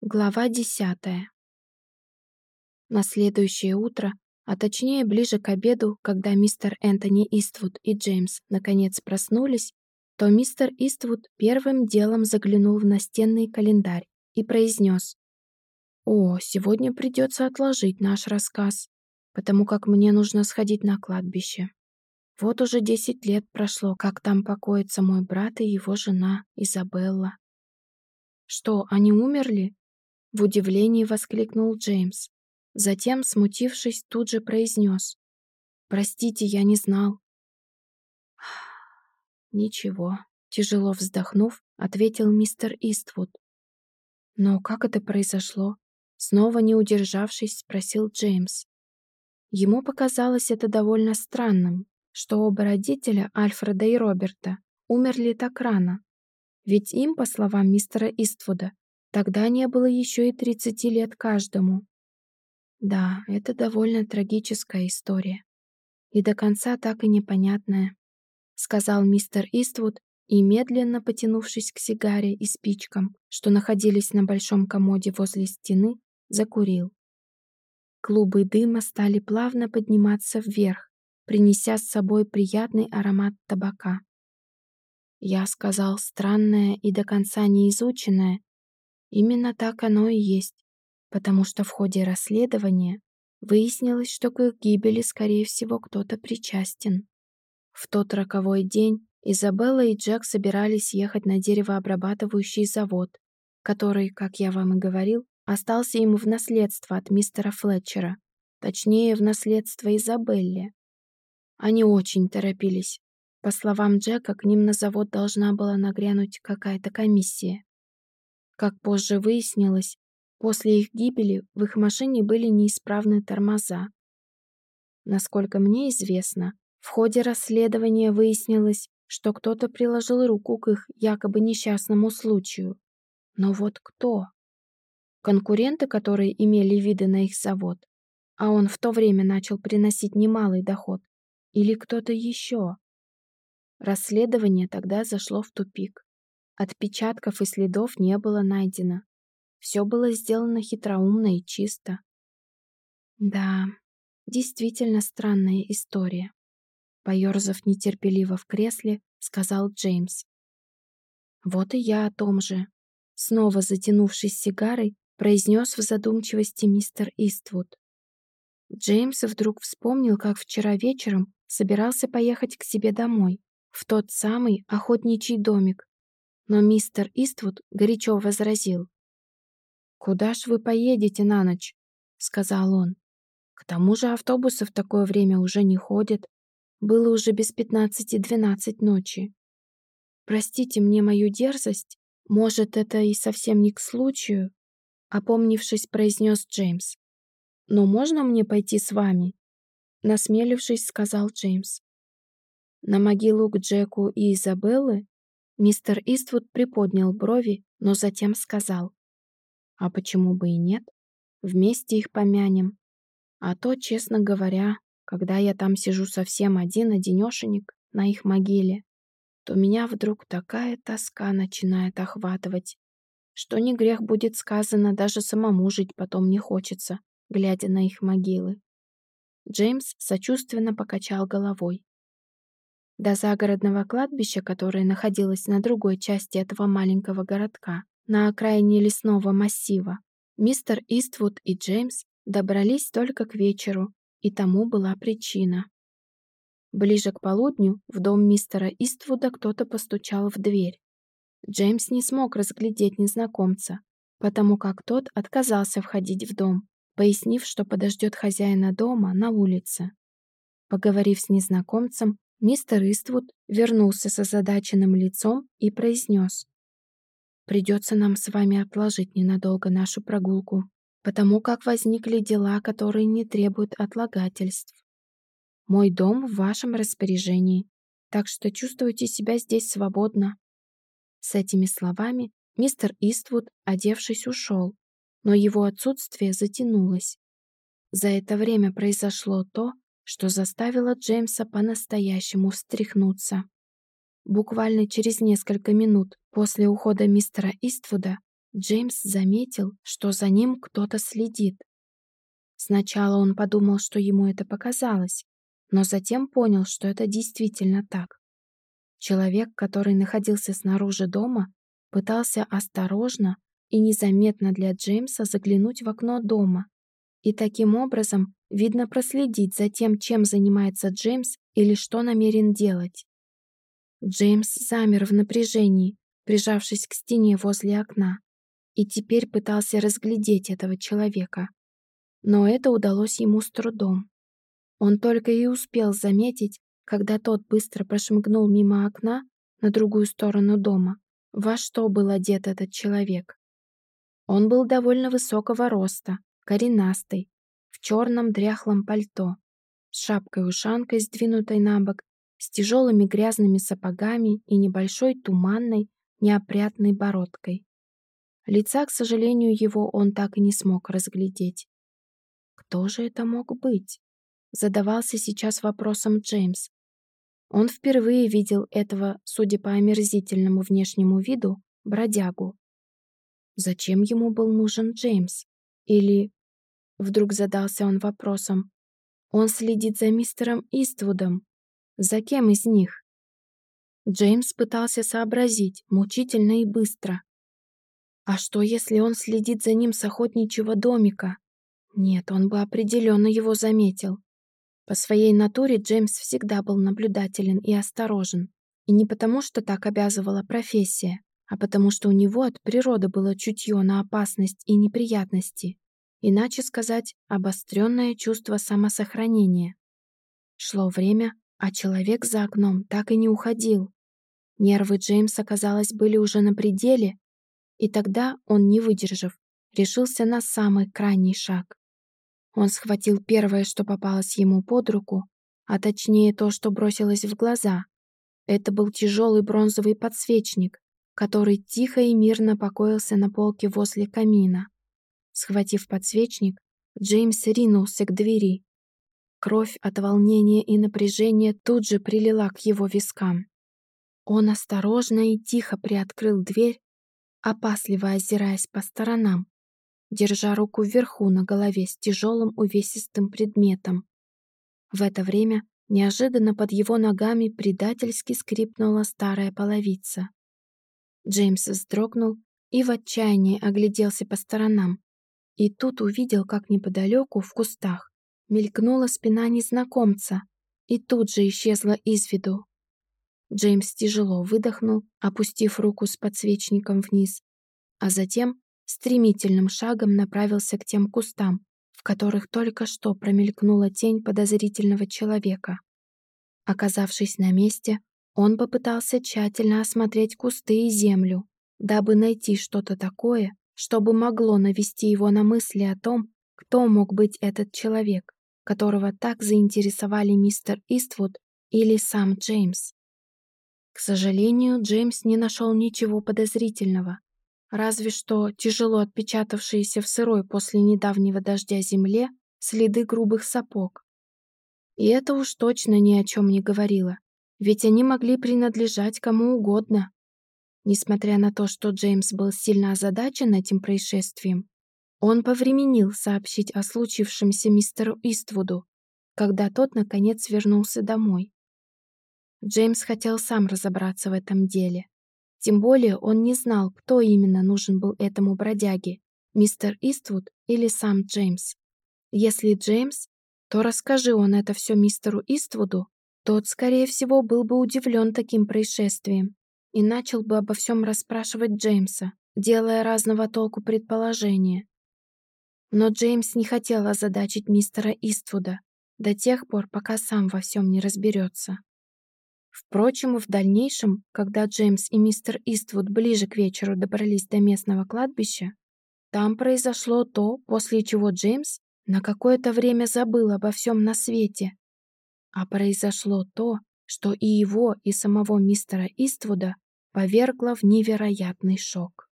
Глава десятая. На следующее утро, а точнее ближе к обеду, когда мистер Энтони Иствуд и Джеймс наконец проснулись, то мистер Иствуд первым делом заглянул в настенный календарь и произнес «О, сегодня придется отложить наш рассказ, потому как мне нужно сходить на кладбище. Вот уже десять лет прошло, как там покоятся мой брат и его жена Изабелла». «Что, они умерли?» В удивлении воскликнул Джеймс. Затем, смутившись, тут же произнес. «Простите, я не знал». «Ничего», — тяжело вздохнув, ответил мистер Иствуд. «Но как это произошло?» Снова не удержавшись, спросил Джеймс. Ему показалось это довольно странным, что оба родителя, Альфреда и Роберта, умерли так рано. Ведь им, по словам мистера Иствуда, Тогда не было еще и 30 лет каждому. Да, это довольно трагическая история. И до конца так и непонятная, сказал мистер Иствуд и, медленно потянувшись к сигаре и спичкам, что находились на большом комоде возле стены, закурил. Клубы дыма стали плавно подниматься вверх, принеся с собой приятный аромат табака. Я сказал странное и до конца не изученное, Именно так оно и есть, потому что в ходе расследования выяснилось, что к их гибели, скорее всего, кто-то причастен. В тот роковой день Изабелла и Джек собирались ехать на деревообрабатывающий завод, который, как я вам и говорил, остался им в наследство от мистера Флетчера, точнее, в наследство Изабелле. Они очень торопились. По словам Джека, к ним на завод должна была нагрянуть какая-то комиссия. Как позже выяснилось, после их гибели в их машине были неисправны тормоза. Насколько мне известно, в ходе расследования выяснилось, что кто-то приложил руку к их якобы несчастному случаю. Но вот кто? Конкуренты, которые имели виды на их завод, а он в то время начал приносить немалый доход, или кто-то еще? Расследование тогда зашло в тупик. Отпечатков и следов не было найдено. Все было сделано хитроумно и чисто. Да, действительно странная история. Поерзав нетерпеливо в кресле, сказал Джеймс. Вот и я о том же. Снова затянувшись сигарой, произнес в задумчивости мистер Иствуд. Джеймс вдруг вспомнил, как вчера вечером собирался поехать к себе домой, в тот самый охотничий домик, но мистер Иствуд горячо возразил. «Куда ж вы поедете на ночь?» — сказал он. «К тому же автобусы в такое время уже не ходят. Было уже без пятнадцати двенадцать ночи. Простите мне мою дерзость, может, это и совсем не к случаю?» Опомнившись, произнес Джеймс. «Но можно мне пойти с вами?» Насмелившись, сказал Джеймс. На могилу к Джеку и Изабеллы Мистер Иствуд приподнял брови, но затем сказал. «А почему бы и нет? Вместе их помянем. А то, честно говоря, когда я там сижу совсем один-одинешенек на их могиле, то меня вдруг такая тоска начинает охватывать, что не грех будет сказано, даже самому жить потом не хочется, глядя на их могилы». Джеймс сочувственно покачал головой. До загородного кладбища, которое находилось на другой части этого маленького городка, на окраине лесного массива, мистер Иствуд и Джеймс добрались только к вечеру, и тому была причина. Ближе к полудню в дом мистера Иствуда кто-то постучал в дверь. Джеймс не смог разглядеть незнакомца, потому как тот отказался входить в дом, пояснив, что подождет хозяина дома на улице. Поговорив с незнакомцем, Мистер Иствуд вернулся с озадаченным лицом и произнес. «Придется нам с вами отложить ненадолго нашу прогулку, потому как возникли дела, которые не требуют отлагательств. Мой дом в вашем распоряжении, так что чувствуйте себя здесь свободно». С этими словами мистер Иствуд, одевшись, ушел, но его отсутствие затянулось. За это время произошло то, что заставило Джеймса по-настоящему встряхнуться. Буквально через несколько минут после ухода мистера Иствуда Джеймс заметил, что за ним кто-то следит. Сначала он подумал, что ему это показалось, но затем понял, что это действительно так. Человек, который находился снаружи дома, пытался осторожно и незаметно для Джеймса заглянуть в окно дома и таким образом, видно, проследить за тем, чем занимается Джеймс или что намерен делать. Джеймс замер в напряжении, прижавшись к стене возле окна, и теперь пытался разглядеть этого человека. Но это удалось ему с трудом. Он только и успел заметить, когда тот быстро прошмыгнул мимо окна на другую сторону дома, во что был одет этот человек. Он был довольно высокого роста, коренастый, в черном дряхлом пальто, с шапкой-ушанкой, сдвинутой на бок, с тяжелыми грязными сапогами и небольшой туманной, неопрятной бородкой. Лица, к сожалению, его он так и не смог разглядеть. Кто же это мог быть? Задавался сейчас вопросом Джеймс. Он впервые видел этого, судя по омерзительному внешнему виду, бродягу. Зачем ему был нужен Джеймс? Или Вдруг задался он вопросом. Он следит за мистером Иствудом. За кем из них? Джеймс пытался сообразить, мучительно и быстро. А что, если он следит за ним с охотничьего домика? Нет, он бы определенно его заметил. По своей натуре Джеймс всегда был наблюдателен и осторожен. И не потому, что так обязывала профессия, а потому что у него от природы было чутье на опасность и неприятности. Иначе сказать, обостренное чувство самосохранения. Шло время, а человек за окном так и не уходил. Нервы Джеймса, казалось, были уже на пределе, и тогда он, не выдержав, решился на самый крайний шаг. Он схватил первое, что попалось ему под руку, а точнее то, что бросилось в глаза. Это был тяжелый бронзовый подсвечник, который тихо и мирно покоился на полке возле камина. Схватив подсвечник, Джеймс ринулся к двери. Кровь от волнения и напряжения тут же прилила к его вискам. Он осторожно и тихо приоткрыл дверь, опасливо озираясь по сторонам, держа руку вверху на голове с тяжелым увесистым предметом. В это время неожиданно под его ногами предательски скрипнула старая половица. Джеймс вздрогнул и в отчаянии огляделся по сторонам. И тут увидел, как неподалеку, в кустах, мелькнула спина незнакомца и тут же исчезла из виду. Джеймс тяжело выдохнул, опустив руку с подсвечником вниз, а затем стремительным шагом направился к тем кустам, в которых только что промелькнула тень подозрительного человека. Оказавшись на месте, он попытался тщательно осмотреть кусты и землю, дабы найти что-то такое, чтобы могло навести его на мысли о том, кто мог быть этот человек, которого так заинтересовали мистер Иствуд или сам Джеймс. К сожалению, Джеймс не нашел ничего подозрительного, разве что тяжело отпечатавшиеся в сырой после недавнего дождя земле следы грубых сапог. И это уж точно ни о чем не говорило, ведь они могли принадлежать кому угодно. Несмотря на то, что Джеймс был сильно озадачен этим происшествием, он повременил сообщить о случившемся мистеру Иствуду, когда тот, наконец, вернулся домой. Джеймс хотел сам разобраться в этом деле. Тем более он не знал, кто именно нужен был этому бродяге, мистер Иствуд или сам Джеймс. Если Джеймс, то расскажи он это все мистеру Иствуду, тот, скорее всего, был бы удивлен таким происшествием и начал бы обо всем расспрашивать Джеймса, делая разного толку предположения. Но Джеймс не хотел озадачить мистера Иствуда до тех пор, пока сам во всем не разберется. Впрочем, в дальнейшем, когда Джеймс и мистер Иствуд ближе к вечеру добрались до местного кладбища, там произошло то, после чего Джеймс на какое-то время забыл обо всем на свете. А произошло то, что и его, и самого мистера Иствуда повергло в невероятный шок.